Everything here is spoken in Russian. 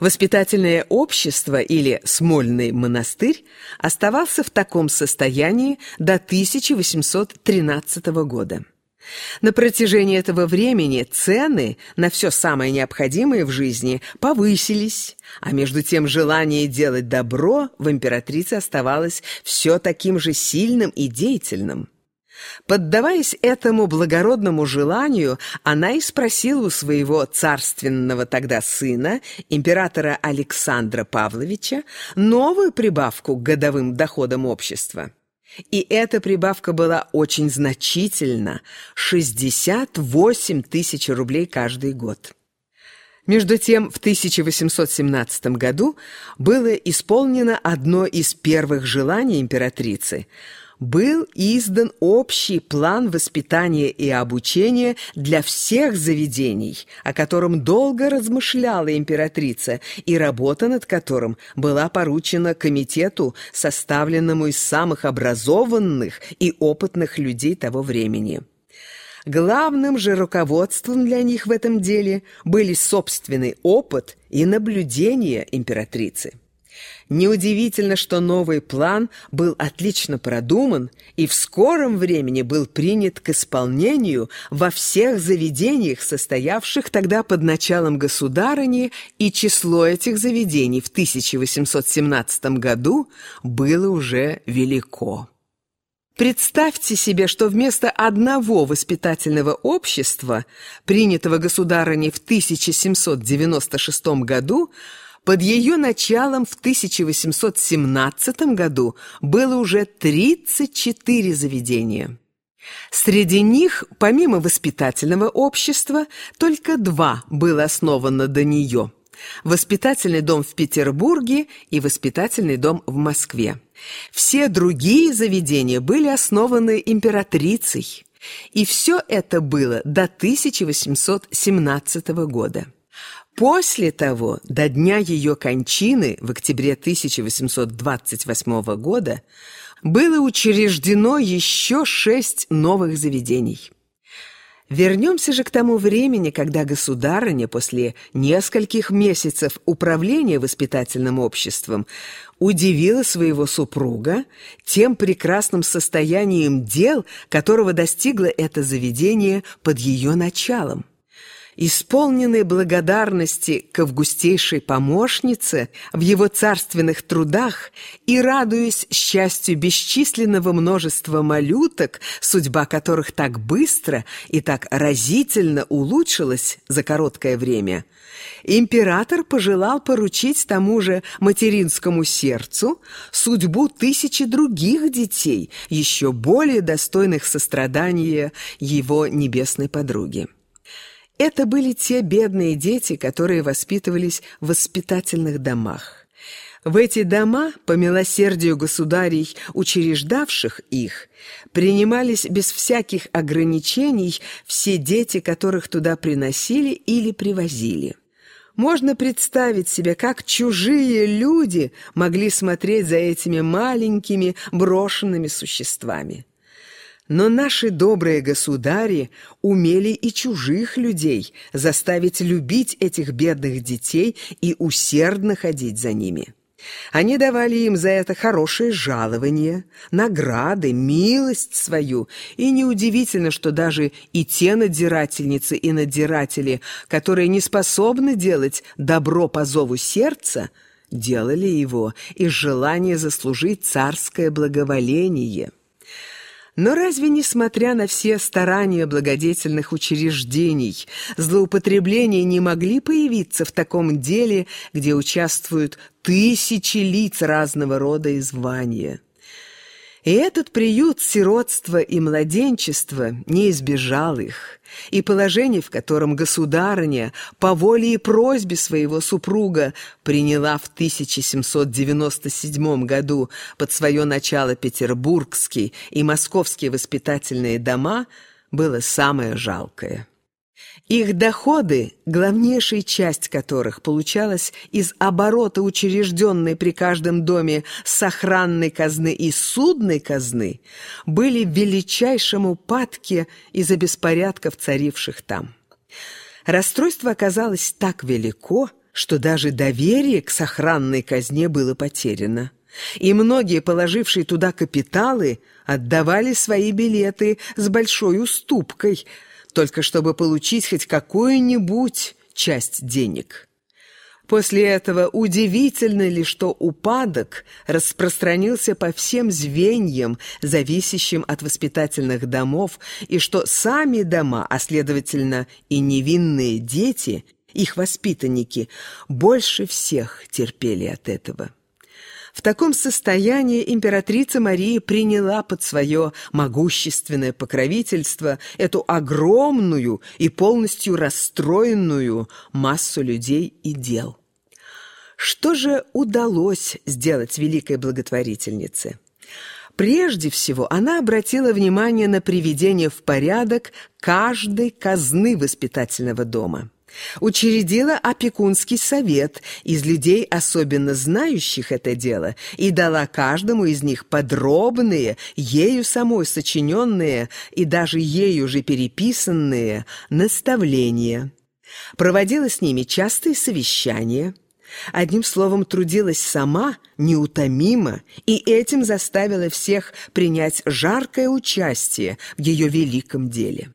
Воспитательное общество или Смольный монастырь оставался в таком состоянии до 1813 года. На протяжении этого времени цены на все самое необходимое в жизни повысились, а между тем желание делать добро в императрице оставалось все таким же сильным и деятельным. Поддаваясь этому благородному желанию, она и спросила у своего царственного тогда сына, императора Александра Павловича, новую прибавку к годовым доходам общества. И эта прибавка была очень значительна – 68 тысяч рублей каждый год. Между тем, в 1817 году было исполнено одно из первых желаний императрицы – был издан общий план воспитания и обучения для всех заведений, о котором долго размышляла императрица, и работа над которым была поручена комитету, составленному из самых образованных и опытных людей того времени. Главным же руководством для них в этом деле были собственный опыт и наблюдения императрицы. Неудивительно, что новый план был отлично продуман и в скором времени был принят к исполнению во всех заведениях, состоявших тогда под началом государыни, и число этих заведений в 1817 году было уже велико. Представьте себе, что вместо одного воспитательного общества, принятого государыней в 1796 году, под ее началом в 1817 году было уже 34 заведения. Среди них, помимо воспитательного общества, только два было основано до нее – воспитательный дом в Петербурге и воспитательный дом в Москве. Все другие заведения были основаны императрицей. И все это было до 1817 года. После того, до дня ее кончины в октябре 1828 года, было учреждено еще шесть новых заведений. Вернемся же к тому времени, когда государыня после нескольких месяцев управления воспитательным обществом удивила своего супруга тем прекрасным состоянием дел, которого достигло это заведение под ее началом исполненный благодарности к августейшей помощнице в его царственных трудах и радуясь счастью бесчисленного множества малюток, судьба которых так быстро и так разительно улучшилась за короткое время, император пожелал поручить тому же материнскому сердцу судьбу тысячи других детей, еще более достойных сострадания его небесной подруги. Это были те бедные дети, которые воспитывались в воспитательных домах. В эти дома, по милосердию государей, учреждавших их, принимались без всяких ограничений все дети, которых туда приносили или привозили. Можно представить себе, как чужие люди могли смотреть за этими маленькими брошенными существами. Но наши добрые государи умели и чужих людей заставить любить этих бедных детей и усердно ходить за ними. Они давали им за это хорошее жалование, награды, милость свою, и неудивительно, что даже и те надзирательницы и надзиратели, которые не способны делать добро по зову сердца, делали его из желания заслужить царское благоволение». Но разве, несмотря на все старания благодетельных учреждений, злоупотребления не могли появиться в таком деле, где участвуют тысячи лиц разного рода и звания? И этот приют сиротства и младенчества не избежал их, и положение, в котором государыня по воле и просьбе своего супруга приняла в 1797 году под свое начало петербургские и московские воспитательные дома, было самое жалкое. Их доходы, главнейшая часть которых получалась из оборота учрежденной при каждом доме сохранной казны и судной казны, были в величайшем упадке из-за беспорядков, царивших там. Расстройство оказалось так велико, что даже доверие к сохранной казне было потеряно. И многие, положившие туда капиталы, отдавали свои билеты с большой уступкой, только чтобы получить хоть какую-нибудь часть денег. После этого удивительно ли, что упадок распространился по всем звеньям, зависящим от воспитательных домов, и что сами дома, а следовательно и невинные дети, их воспитанники, больше всех терпели от этого. В таком состоянии императрица Мария приняла под свое могущественное покровительство эту огромную и полностью расстроенную массу людей и дел. Что же удалось сделать великой благотворительнице? Прежде всего, она обратила внимание на приведение в порядок каждой казны воспитательного дома. Учредила опекунский совет из людей, особенно знающих это дело, и дала каждому из них подробные, ею самой сочиненные и даже ею же переписанные наставления. Проводила с ними частые совещания, Одним словом, трудилась сама, неутомимо, и этим заставила всех принять жаркое участие в ее великом деле.